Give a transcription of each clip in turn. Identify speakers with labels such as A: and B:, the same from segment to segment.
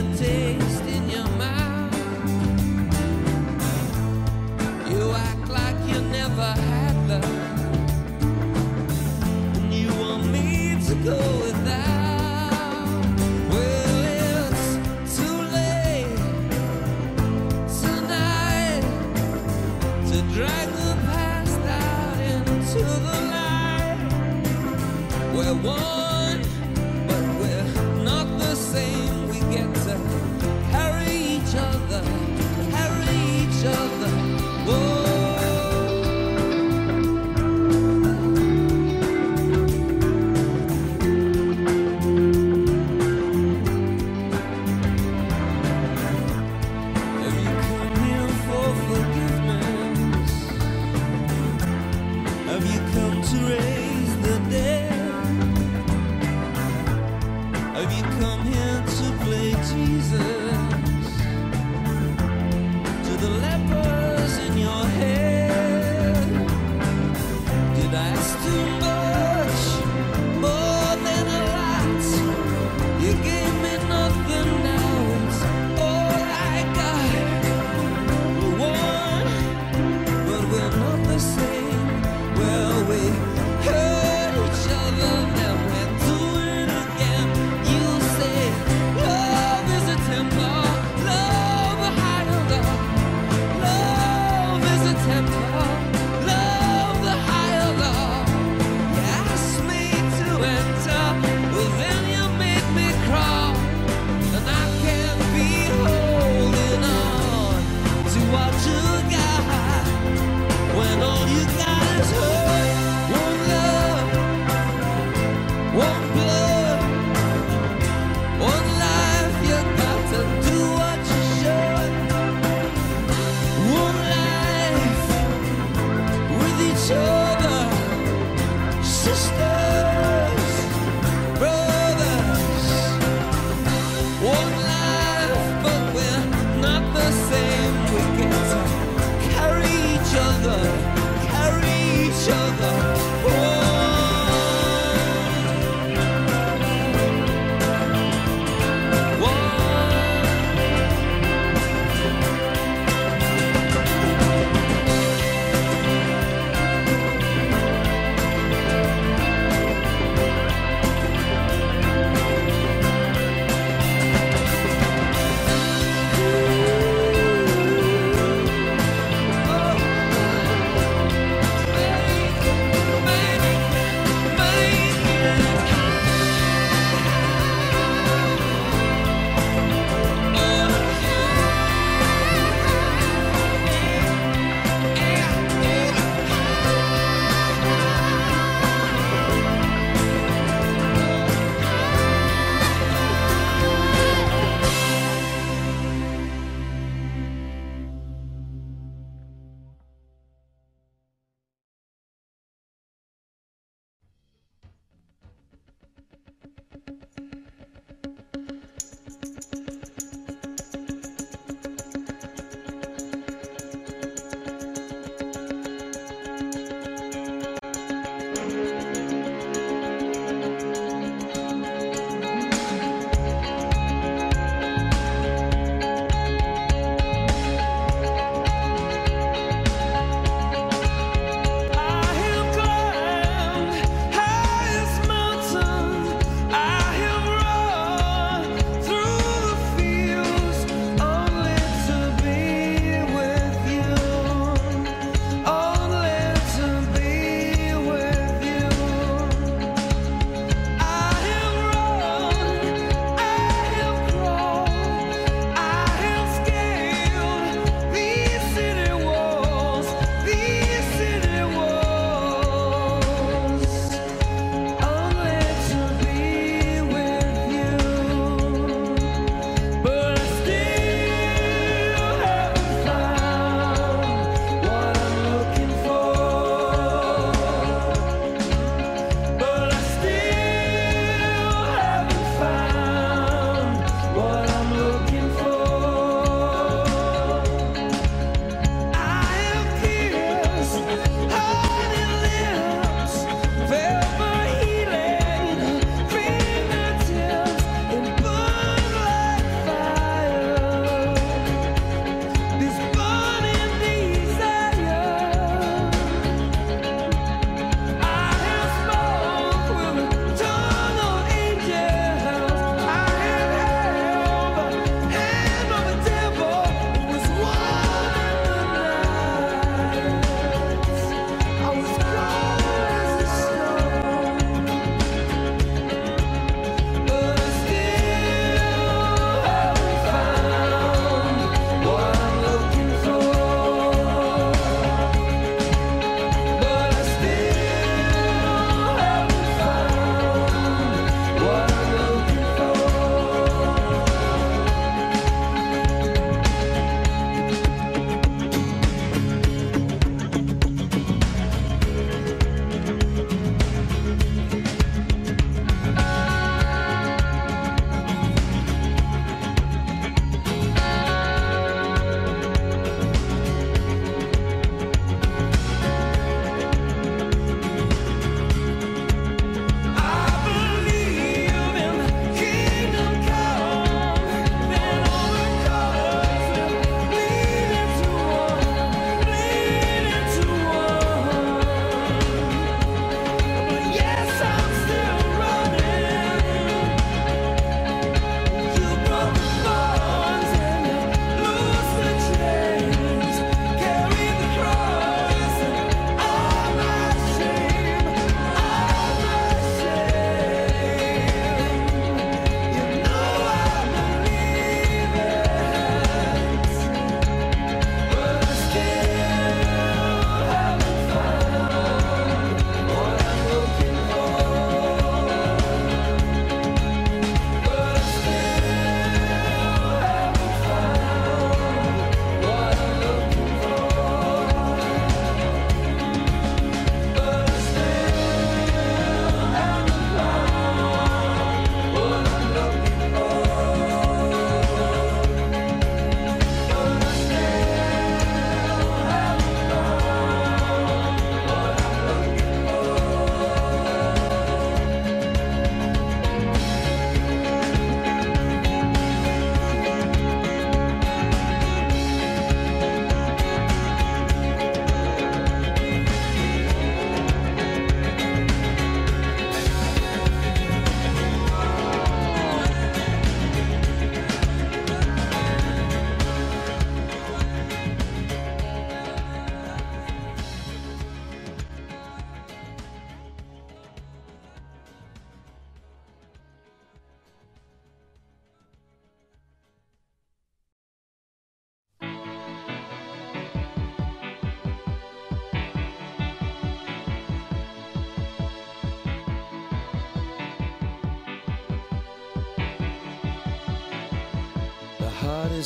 A: A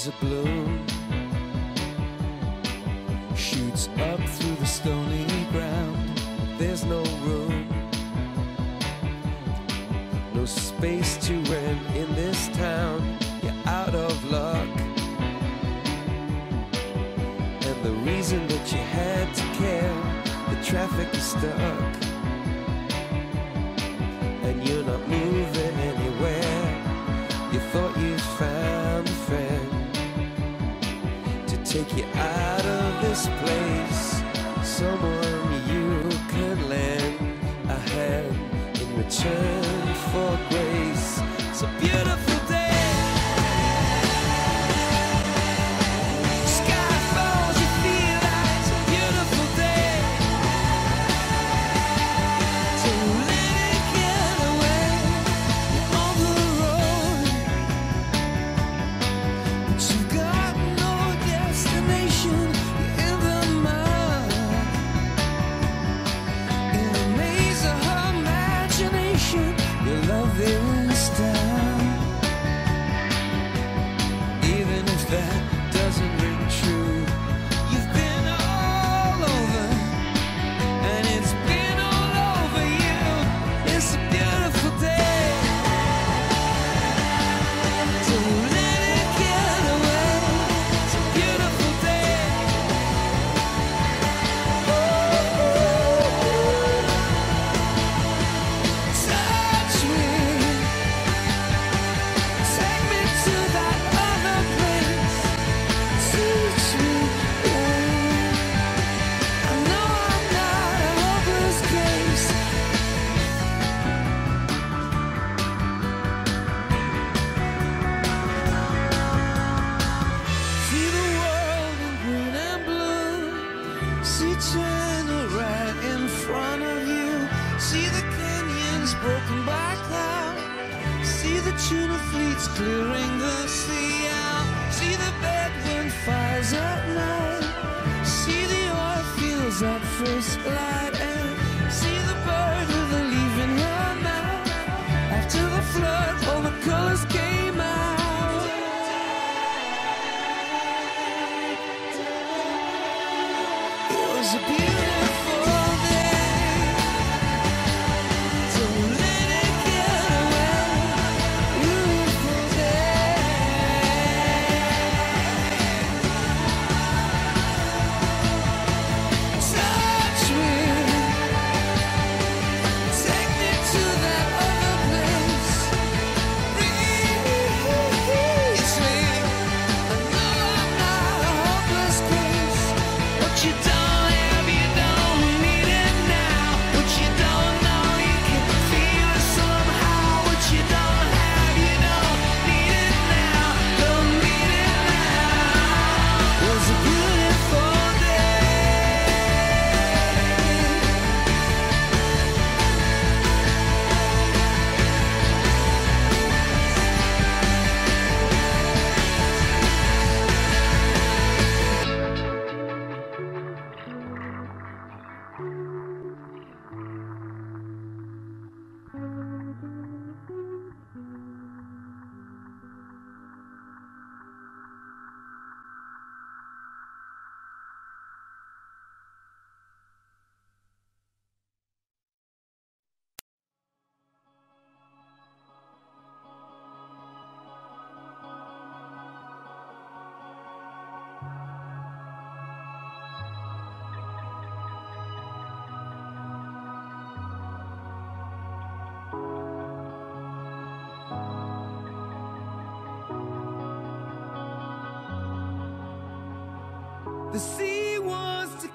A: a blue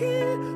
A: 你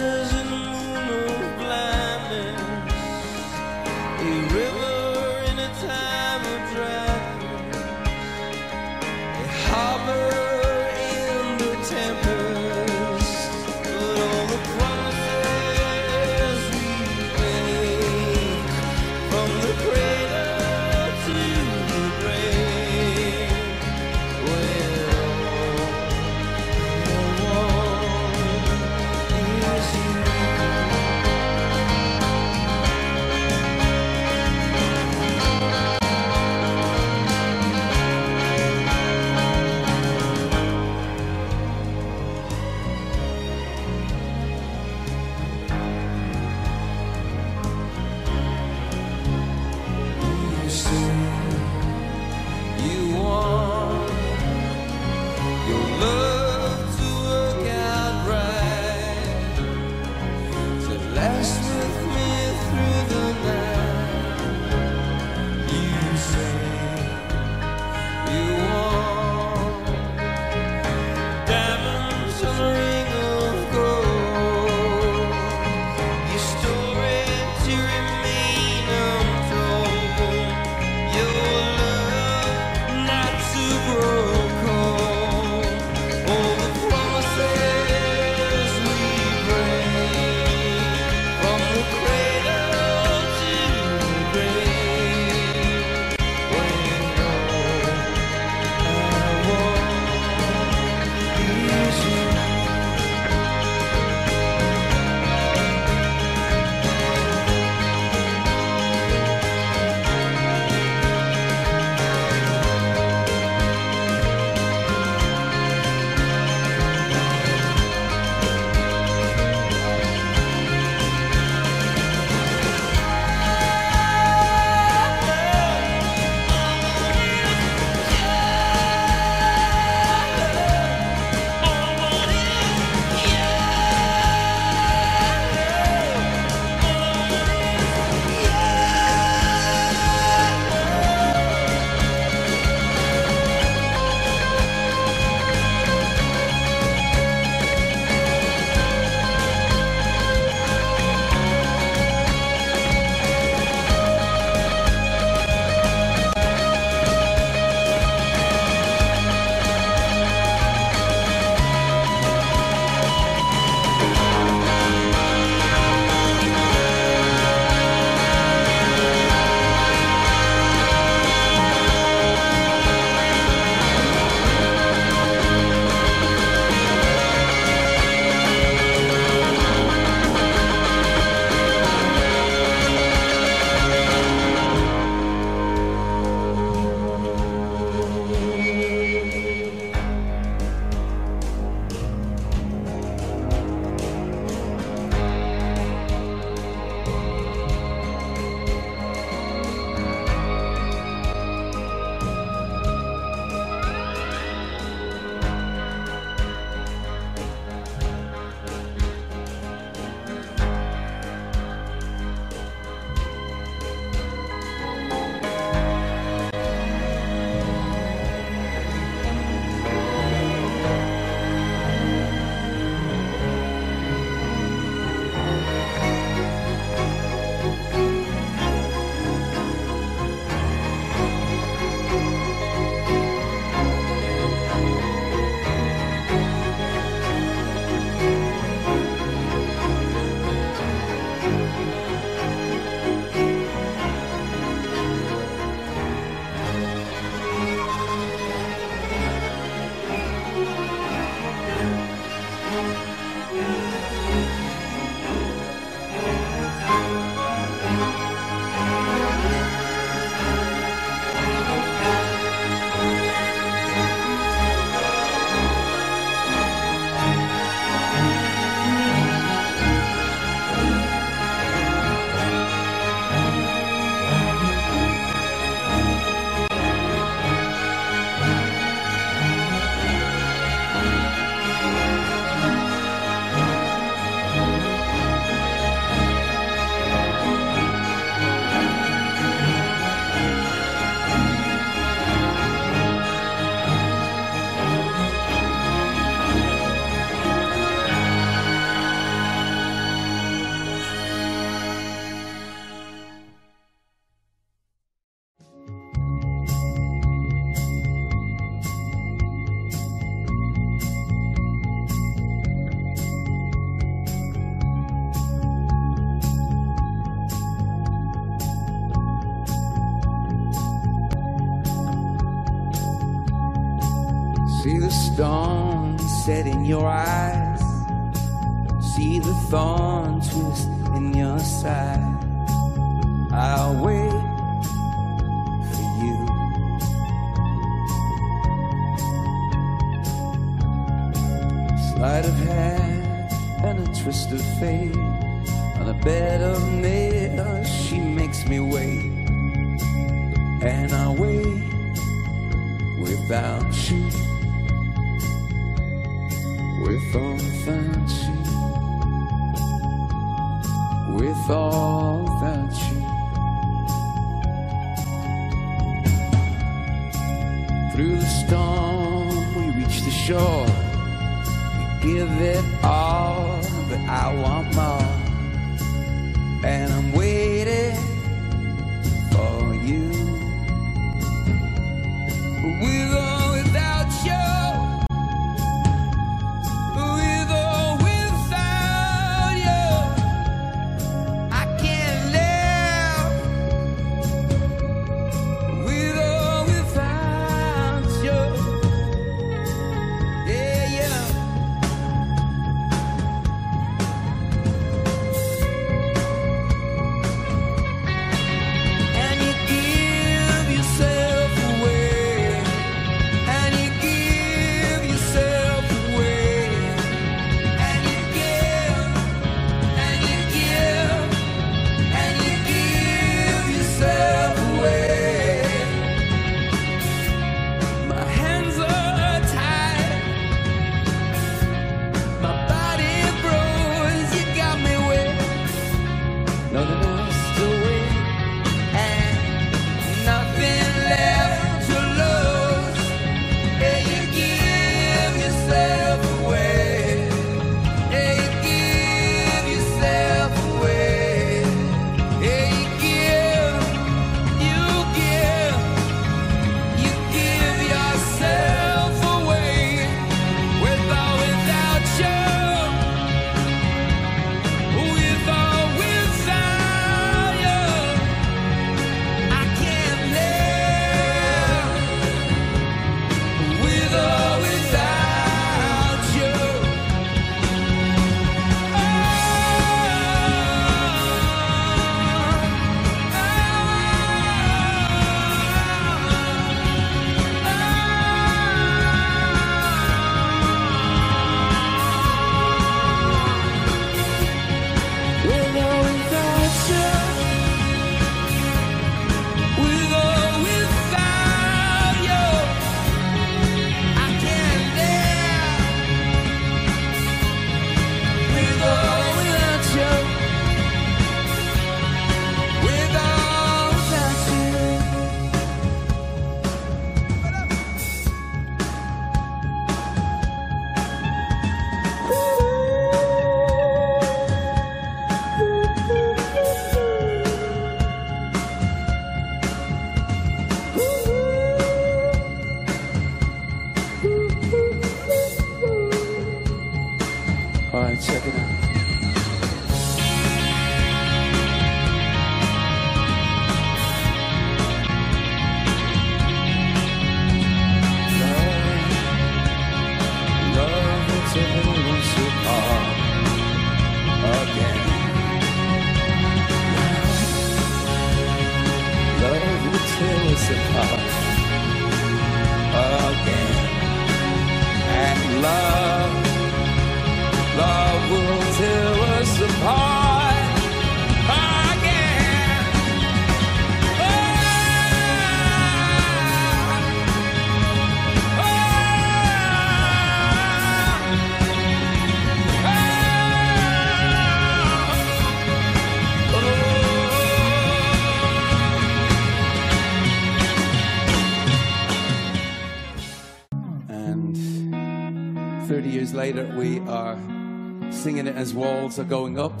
A: as walls are going up.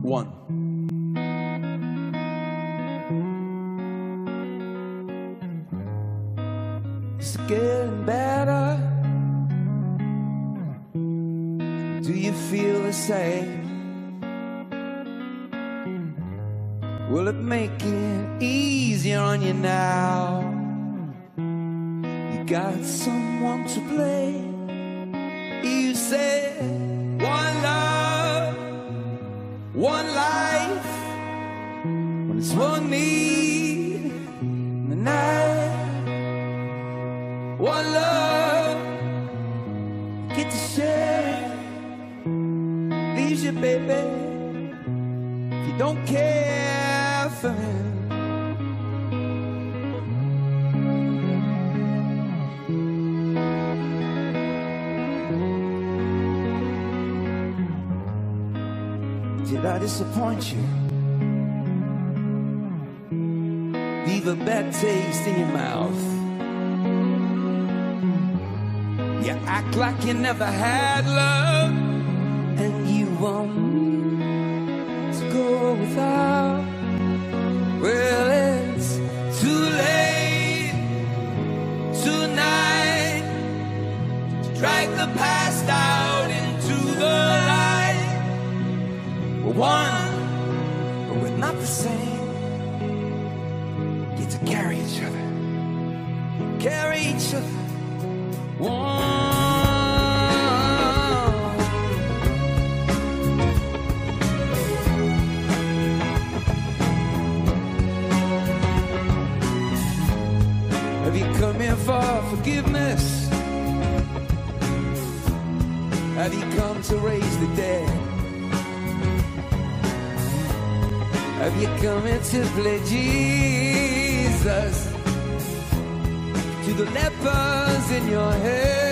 A: One. It's getting better. Do you feel the same? Will it make it easier on you now? got someone to blame. You say disappoint you. Leave a bad taste in your mouth. You act like you never had love. to raise the dead? Have you come here to play Jesus to the lepers in your head?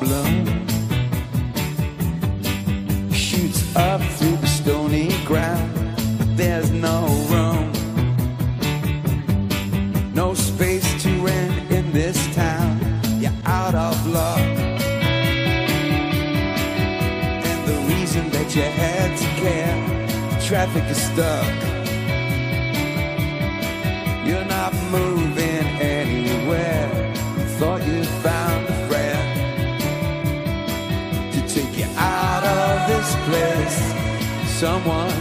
A: bloom shoots up through the stony ground, but there's no room, no space to rent in this town. You're out of luck, and the reason that you had to care, traffic is stuck. someone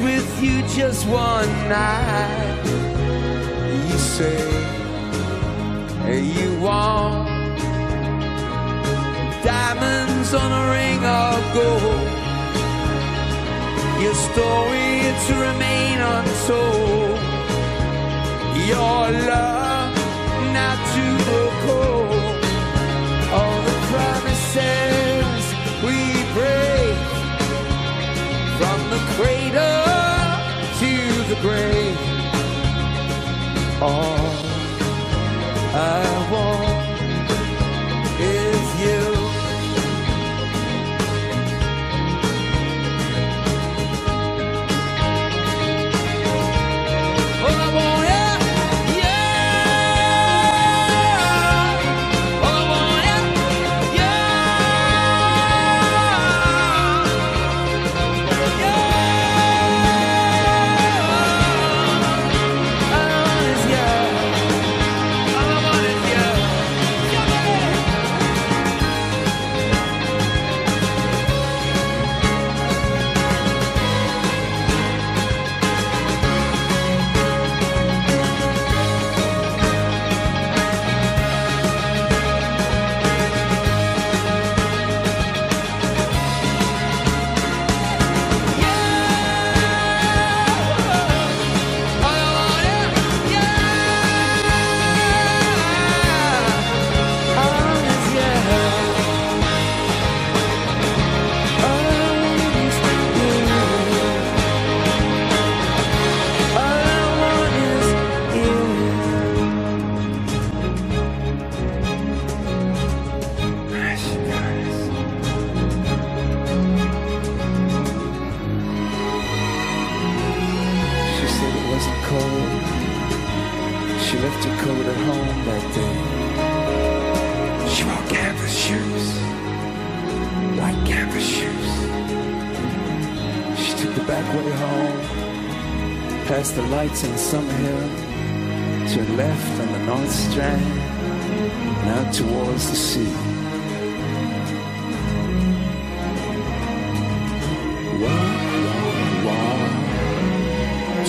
B: with you just one night. You say you want
A: diamonds on a ring of gold. Your story to remain untold. Your love not to grow cold. All the promises we break from the cradle the grave. All I want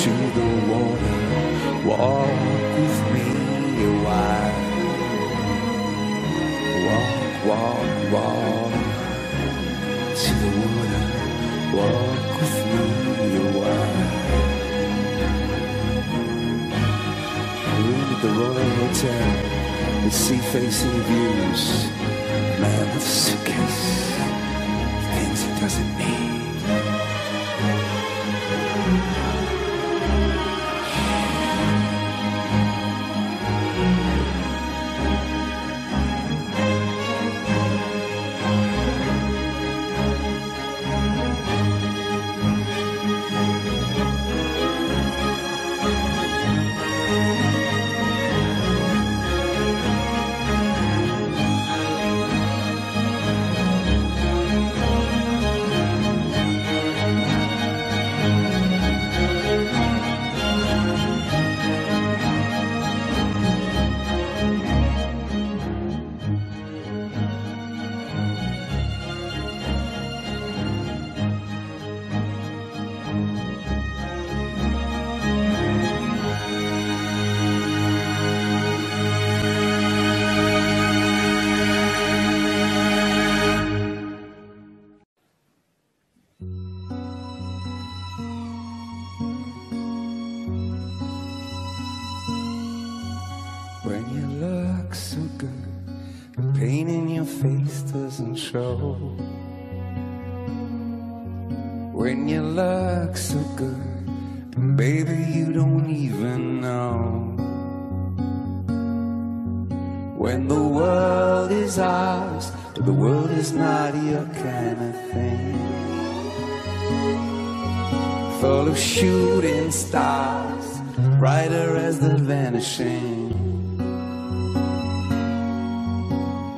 A: to the water. Walk with me a while. Walk, walk, walk to the water. Walk with me a while. Room at the Royal Hotel with sea facing views. Man with suitcase,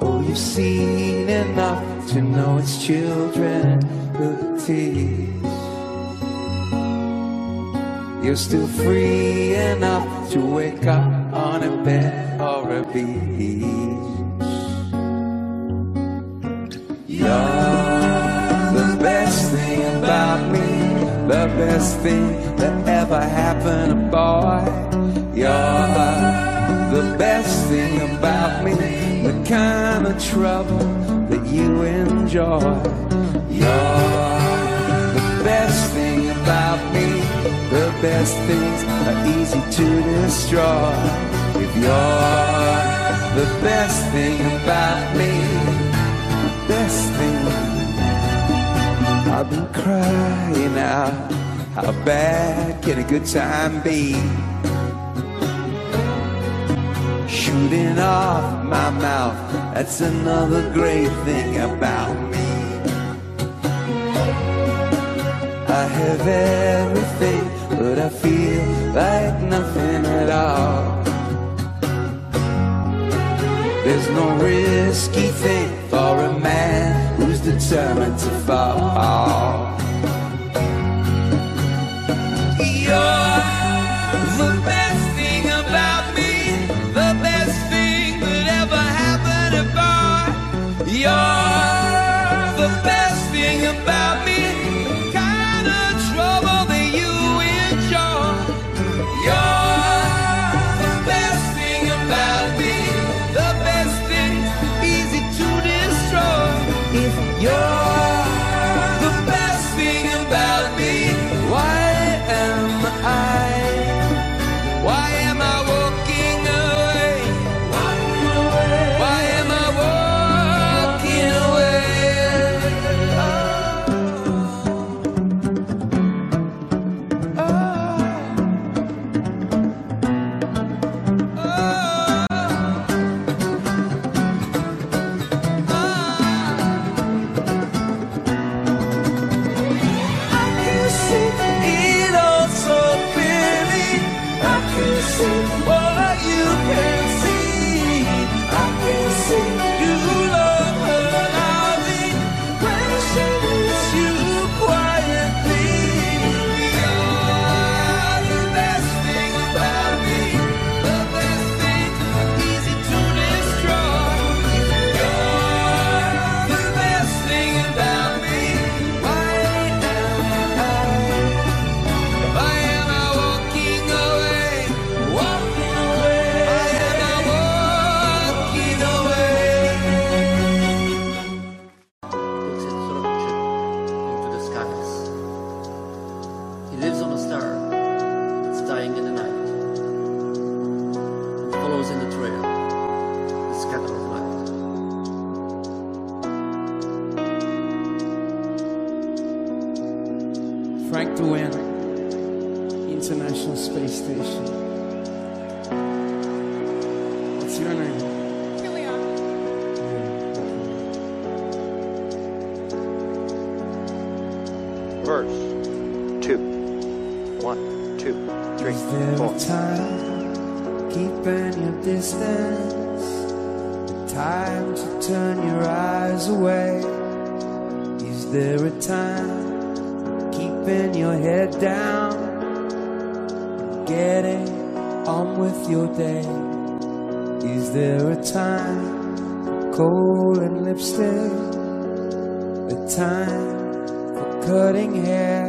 A: Oh, you've seen enough to know it's children who tease. You're still free enough to wake up on a bed or a beach. You're the best thing about me, the best thing trouble that you enjoy. You're the best thing about me, the best things are easy to destroy. If you're the best thing about me, the best thing. I've been crying out. How bad can a good time be? Shooting off my mouth, that's another great thing about me. I have everything, but I feel like nothing at all. There's no risky thing for a man who's determined to fall. There a time for kohl and lipstick? A time for cutting hair?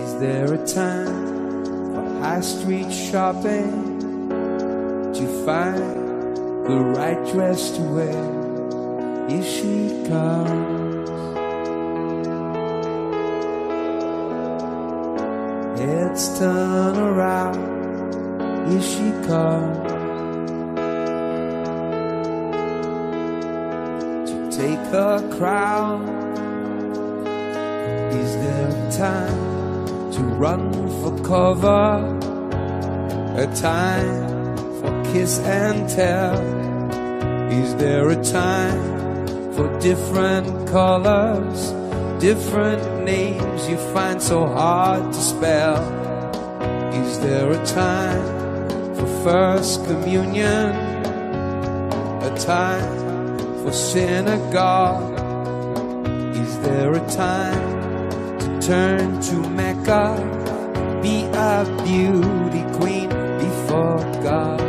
A: Is there a time for high street shopping to find the right dress to wear? If she comes, heads turn around. If she comes take her crown, is there a time to run for cover? A time for kiss and tell? Is there a time for different colors, different names you find so hard to spell? Is there a time for first communion? A time for synagogue? Is there a time to turn to Mecca? Be a beauty queen before God.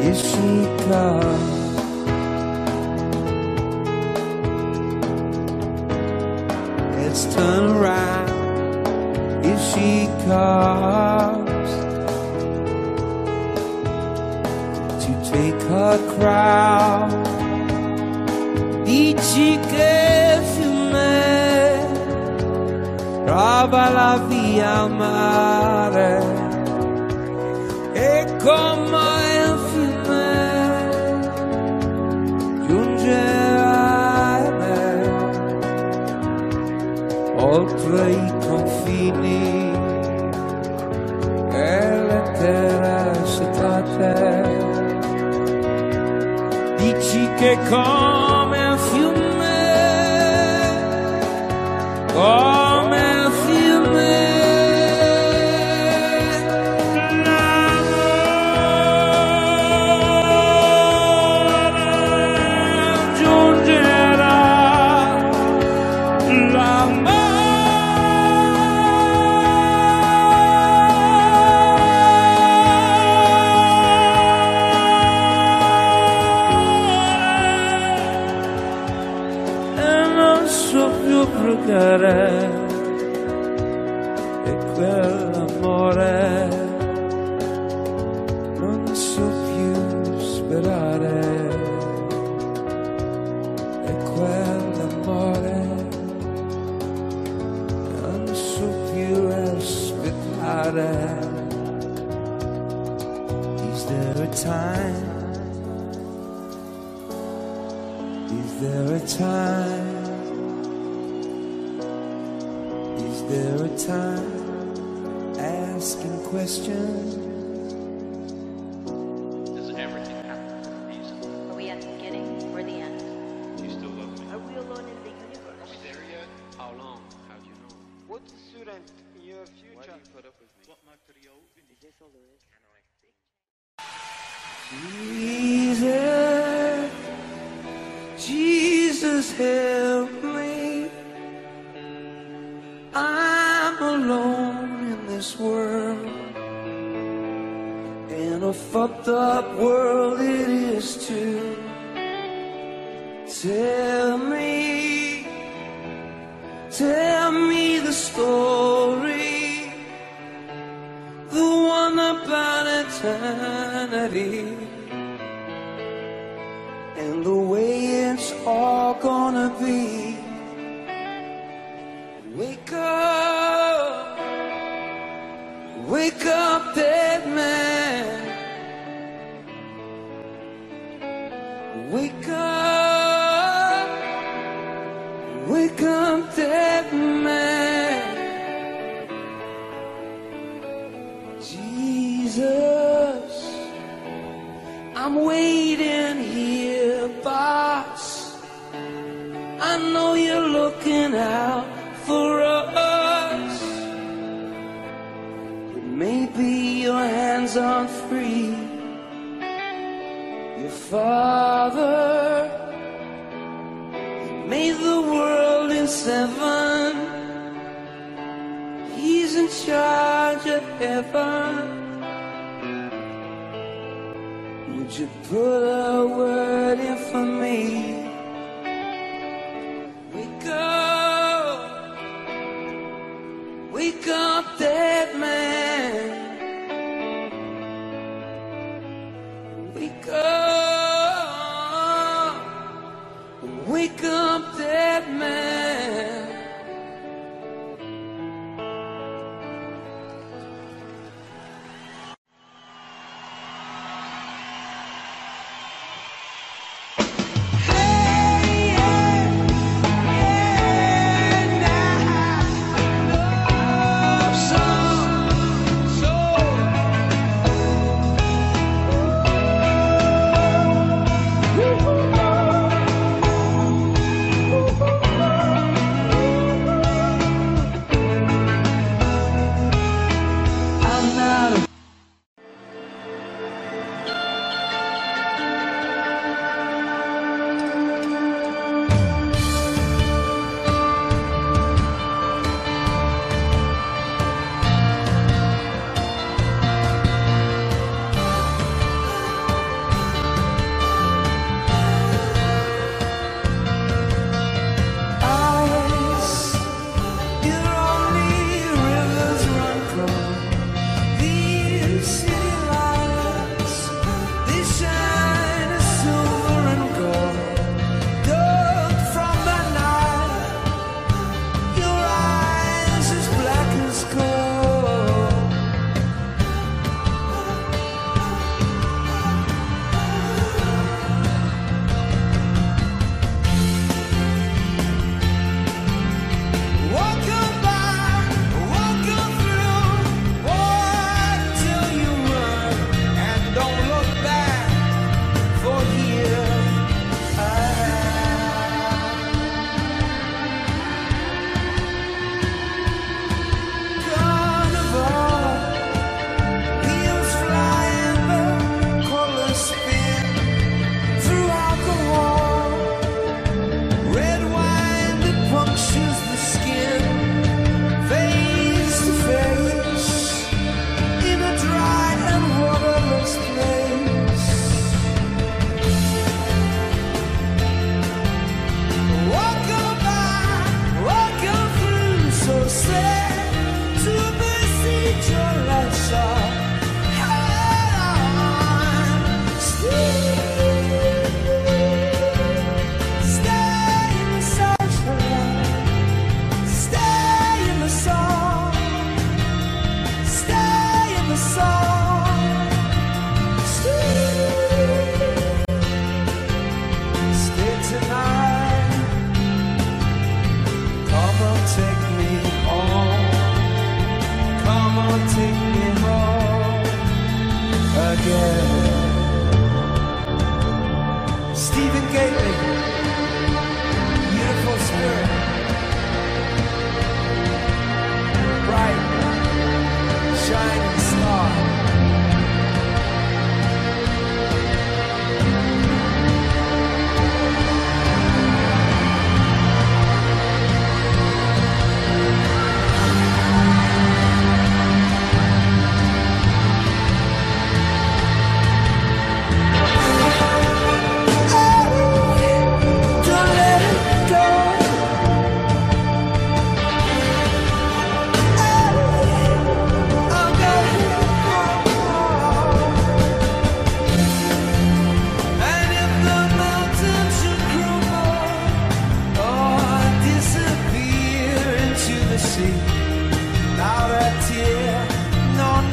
A: Is she God? Let's turn around if she comes to take her crown. ci che fiume? Trova la via mare. E come il fiume giunge a me? Oltre i confini e le terre strate dici che cosa Is there a time? Is there a time? Asking questions.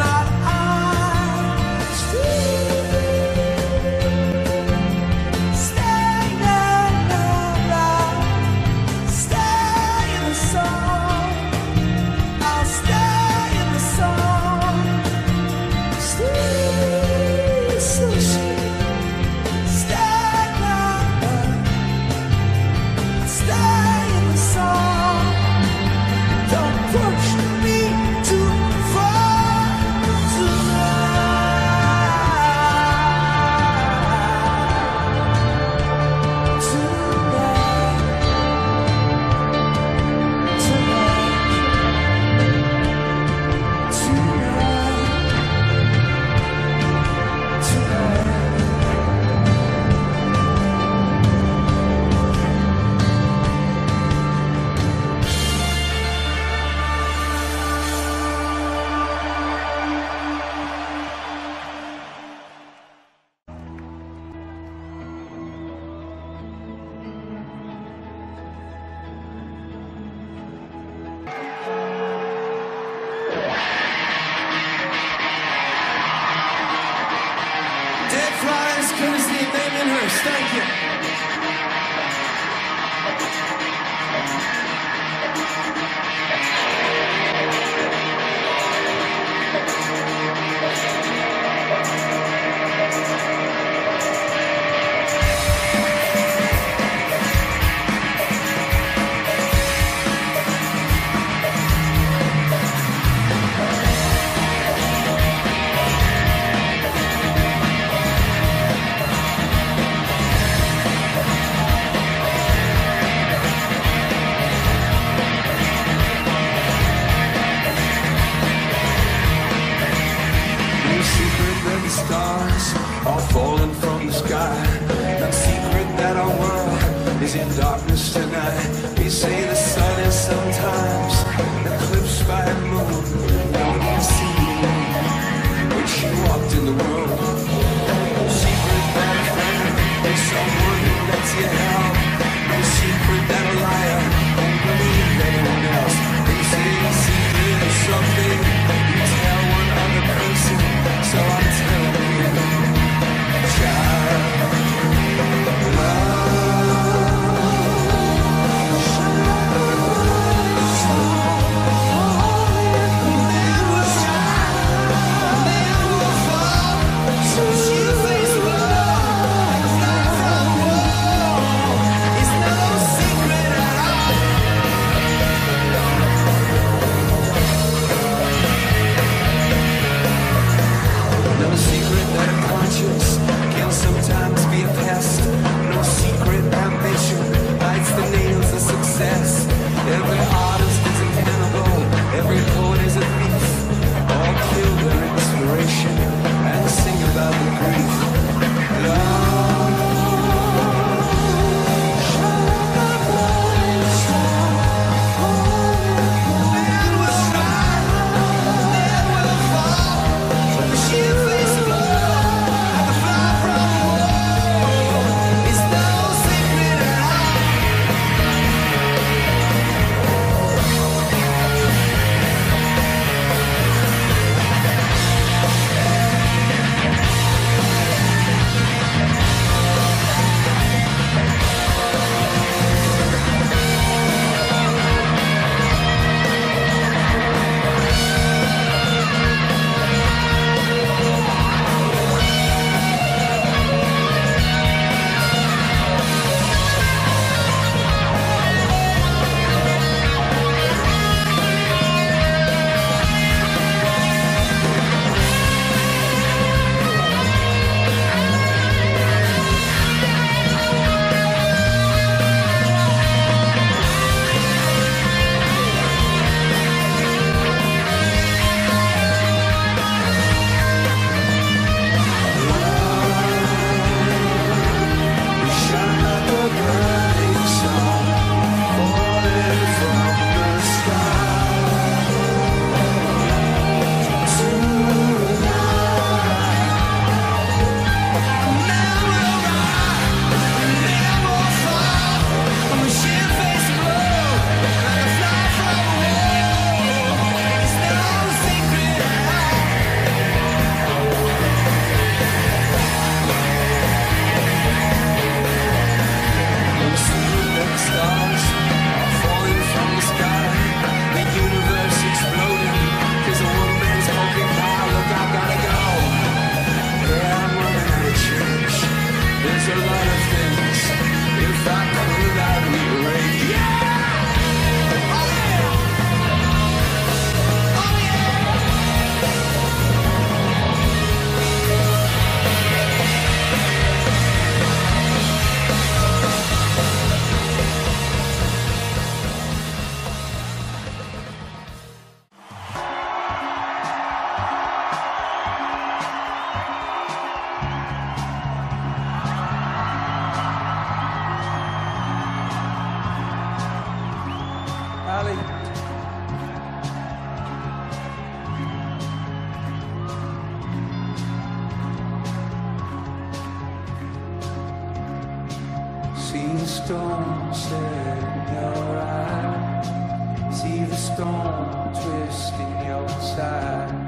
A: Not See the storm set in your eyes. See the storm twist in your side.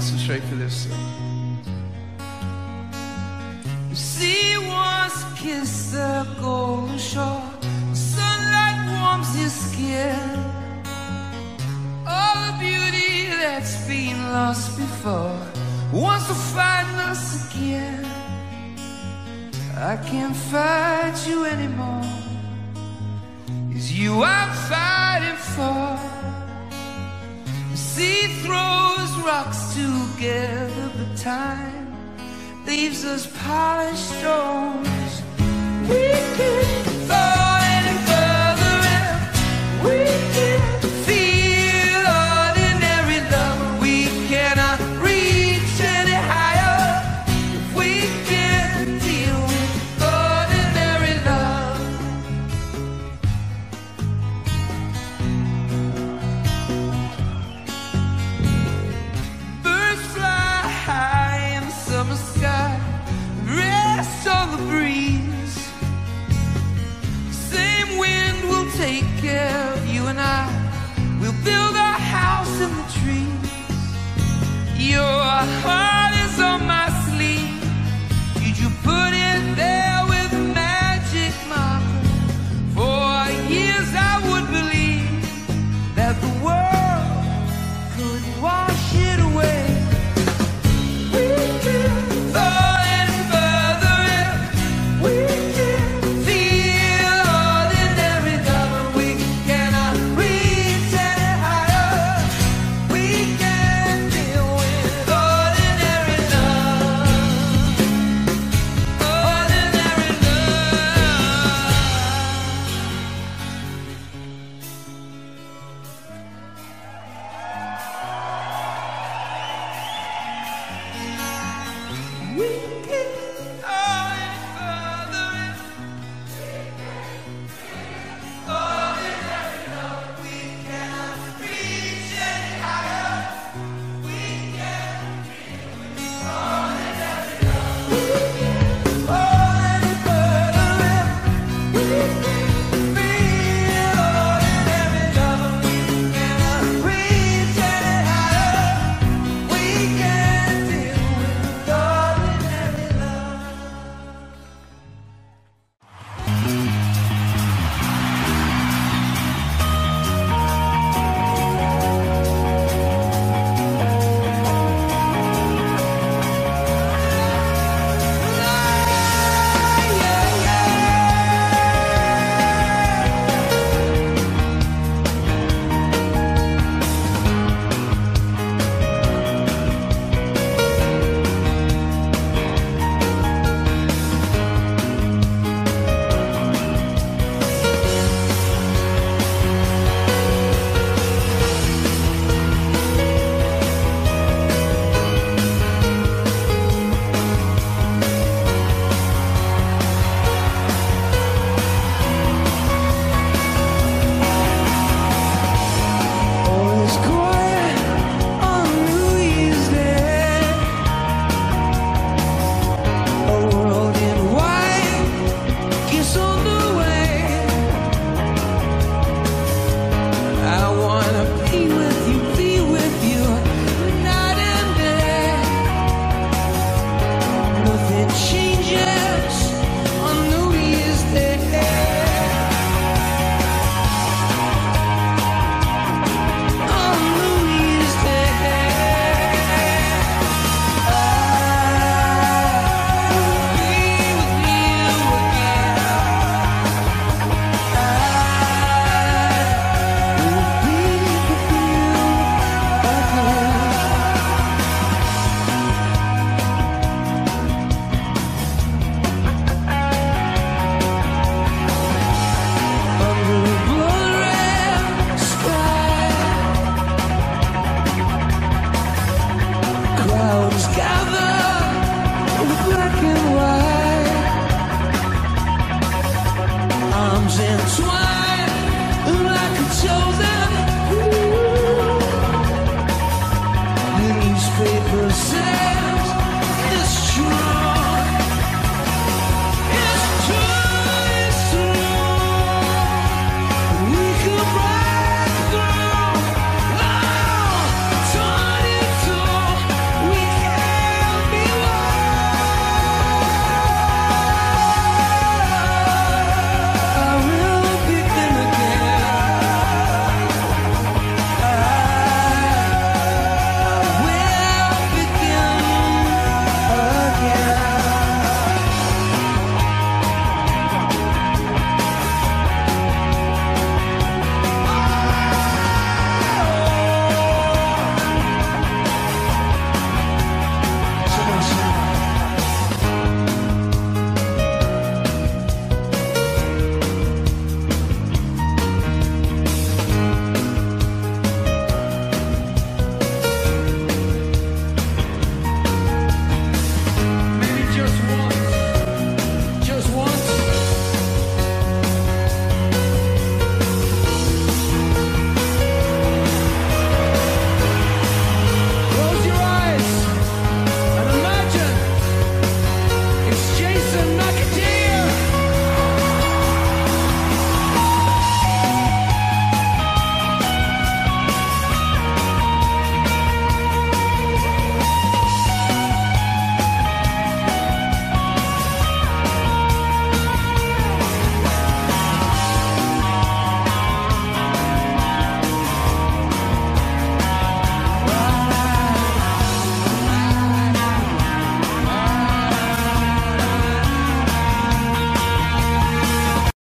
A: straight for this. time leaves us polished stones. We could.